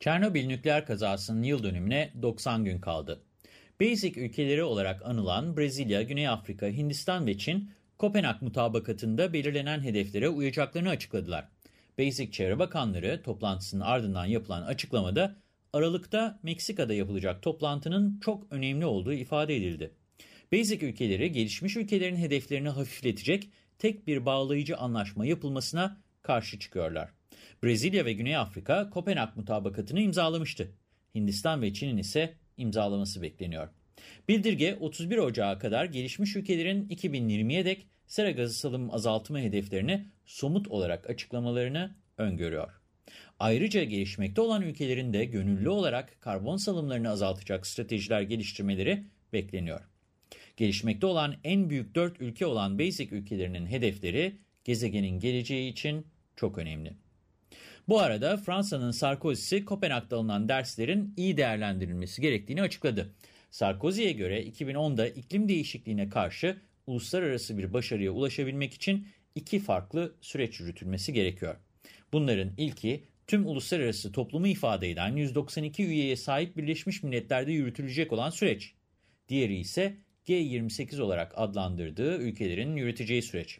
Çernobil nükleer kazasının yıl dönümüne 90 gün kaldı. Basic ülkeleri olarak anılan Brezilya, Güney Afrika, Hindistan ve Çin, Kopenhag mutabakatında belirlenen hedeflere uyacaklarını açıkladılar. Basic Çevre Bakanları toplantısının ardından yapılan açıklamada, Aralık'ta Meksika'da yapılacak toplantının çok önemli olduğu ifade edildi. Basic ülkeleri gelişmiş ülkelerin hedeflerini hafifletecek tek bir bağlayıcı anlaşma yapılmasına karşı çıkıyorlar. Brezilya ve Güney Afrika Kopenhag mutabakatını imzalamıştı. Hindistan ve Çin'in ise imzalaması bekleniyor. Bildirge 31 Ocağı kadar gelişmiş ülkelerin 2020'ye dek sera gazı salım azaltma hedeflerini somut olarak açıklamalarını öngörüyor. Ayrıca gelişmekte olan ülkelerin de gönüllü olarak karbon salımlarını azaltacak stratejiler geliştirmeleri bekleniyor. Gelişmekte olan en büyük 4 ülke olan Basic ülkelerinin hedefleri gezegenin geleceği için çok önemli. Bu arada Fransa'nın Sarkozy'si Kopenhag'da alınan derslerin iyi değerlendirilmesi gerektiğini açıkladı. Sarkozy'ye göre 2010'da iklim değişikliğine karşı uluslararası bir başarıya ulaşabilmek için iki farklı süreç yürütülmesi gerekiyor. Bunların ilki tüm uluslararası toplumu ifade eden 192 üyeye sahip Birleşmiş Milletler'de yürütülecek olan süreç. Diğeri ise G28 olarak adlandırdığı ülkelerin yürüteceği süreç.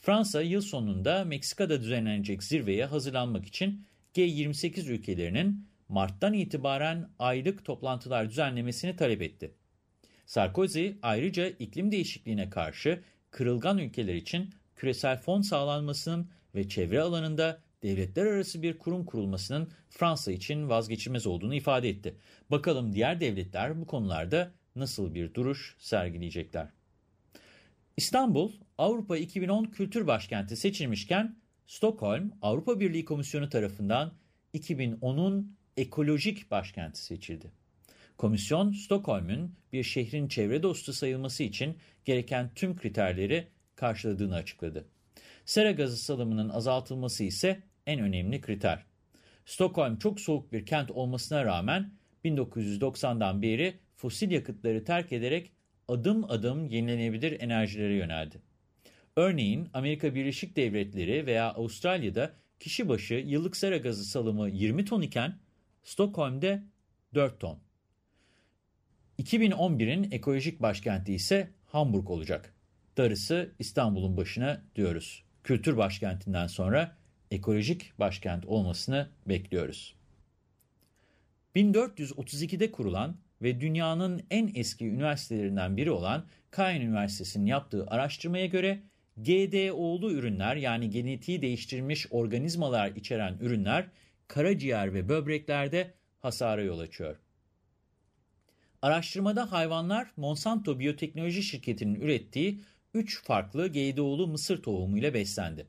Fransa yıl sonunda Meksika'da düzenlenecek zirveye hazırlanmak için G28 ülkelerinin Mart'tan itibaren aylık toplantılar düzenlemesini talep etti. Sarkozy ayrıca iklim değişikliğine karşı kırılgan ülkeler için küresel fon sağlanmasının ve çevre alanında devletler arası bir kurum kurulmasının Fransa için vazgeçilmez olduğunu ifade etti. Bakalım diğer devletler bu konularda nasıl bir duruş sergileyecekler? İstanbul, Avrupa 2010 Kültür Başkenti seçilmişken Stockholm, Avrupa Birliği Komisyonu tarafından 2010'un ekolojik başkenti seçildi. Komisyon, Stockholm'un bir şehrin çevre dostu sayılması için gereken tüm kriterleri karşıladığını açıkladı. Sera gazı salımının azaltılması ise en önemli kriter. Stockholm çok soğuk bir kent olmasına rağmen 1990'dan beri fosil yakıtları terk ederek adım adım yenilenebilir enerjilere yöneldi. Örneğin Amerika Birleşik Devletleri veya Avustralya'da kişi başı yıllık sera gazı salımı 20 ton iken Stockholm'de 4 ton. 2011'in ekolojik başkenti ise Hamburg olacak. Darısı İstanbul'un başına diyoruz. Kültür başkentinden sonra ekolojik başkent olmasını bekliyoruz. 1432'de kurulan ve dünyanın en eski üniversitelerinden biri olan Caen Üniversitesi'nin yaptığı araştırmaya göre GDO'lu ürünler yani genetiği değiştirilmiş organizmalar içeren ürünler karaciğer ve böbreklerde hasara yol açıyor. Araştırmada hayvanlar Monsanto Biyoteknoloji Şirketi'nin ürettiği 3 farklı GDO'lu mısır tohumuyla beslendi.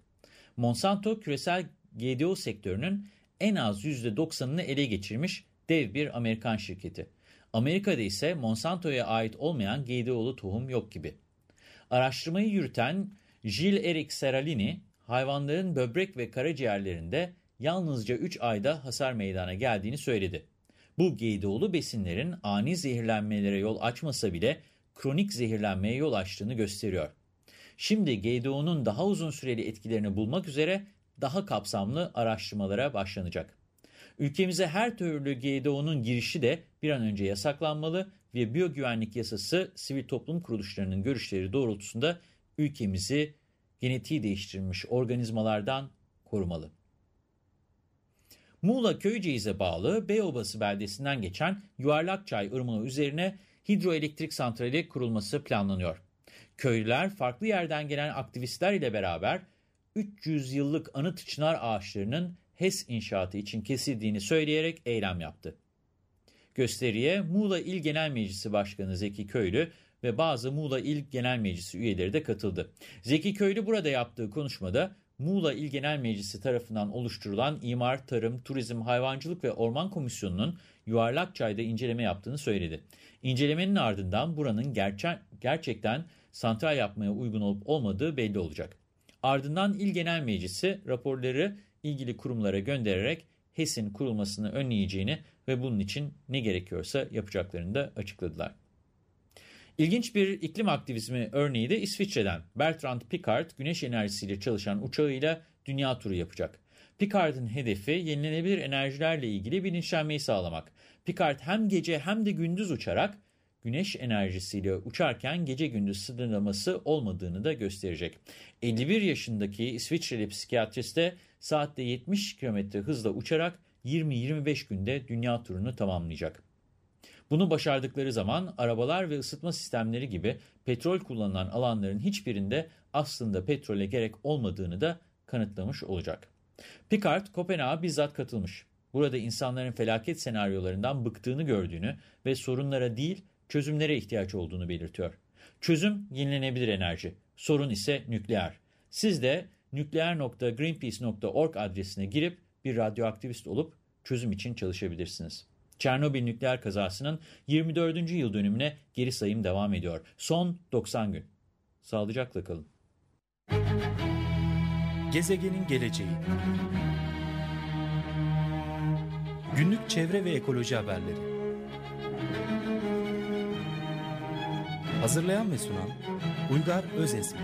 Monsanto küresel GDO sektörünün en az %90'ını ele geçirmiş dev bir Amerikan şirketi. Amerika'da ise Monsanto'ya ait olmayan GDO'lu tohum yok gibi. Araştırmayı yürüten Gilles-Eric Seralini, hayvanların böbrek ve karaciğerlerinde yalnızca 3 ayda hasar meydana geldiğini söyledi. Bu GDO'lu besinlerin ani zehirlenmelere yol açmasa bile kronik zehirlenmeye yol açtığını gösteriyor. Şimdi GDO'nun daha uzun süreli etkilerini bulmak üzere daha kapsamlı araştırmalara başlanacak. Ülkemize her türlü GDO'nun girişi de bir an önce yasaklanmalı ve biyogüvenlik yasası sivil toplum kuruluşlarının görüşleri doğrultusunda ülkemizi genetiği değiştirilmiş organizmalardan korumalı. Muğla Köyceğiz'e bağlı Beyobası beldesinden geçen Yuvarlakçay Irmağı üzerine hidroelektrik santrali kurulması planlanıyor. Köylüler farklı yerden gelen aktivistler ile beraber 300 yıllık anıt çınar ağaçlarının HES inşaatı için kesildiğini söyleyerek eylem yaptı. Gösteriye Muğla İl Genel Meclisi Başkanı Zeki Köylü ve bazı Muğla İl Genel Meclisi üyeleri de katıldı. Zeki Köylü burada yaptığı konuşmada Muğla İl Genel Meclisi tarafından oluşturulan İmar, Tarım, Turizm, Hayvancılık ve Orman Komisyonu'nun Yuvarlakçay'da inceleme yaptığını söyledi. İncelemenin ardından buranın gerçek, gerçekten santral yapmaya uygun olup olmadığı belli olacak. Ardından İl Genel Meclisi raporları ilgili kurumlara göndererek HES'in kurulmasını önleyeceğini ve bunun için ne gerekiyorsa yapacaklarını da açıkladılar. İlginç bir iklim aktivizmi örneği de İsviçre'den. Bertrand Piccard güneş enerjisiyle çalışan uçağıyla dünya turu yapacak. Piccard'ın hedefi yenilenebilir enerjilerle ilgili bilinçlenmeyi sağlamak. Piccard hem gece hem de gündüz uçarak güneş enerjisiyle uçarken gece gündüz sınırlaması olmadığını da gösterecek. 51 yaşındaki İsviçreli psikiyatrist de saatte 70 km hızla uçarak 20-25 günde dünya turunu tamamlayacak. Bunu başardıkları zaman arabalar ve ısıtma sistemleri gibi petrol kullanılan alanların hiçbirinde aslında petrole gerek olmadığını da kanıtlamış olacak. Picard, Kopenhag'a bizzat katılmış. Burada insanların felaket senaryolarından bıktığını gördüğünü ve sorunlara değil çözümlere ihtiyaç olduğunu belirtiyor. Çözüm yenilenebilir enerji, sorun ise nükleer. Siz de nükleer.greenpeace.org adresine girip bir radyoaktivist olup çözüm için çalışabilirsiniz. Çernobil nükleer kazasının 24. yıl dönümüne geri sayım devam ediyor. Son 90 gün. Sağlıcakla kalın. Gezegenin geleceği Günlük çevre ve ekoloji haberleri Hazırlayan ve sunan Uygar Özesmi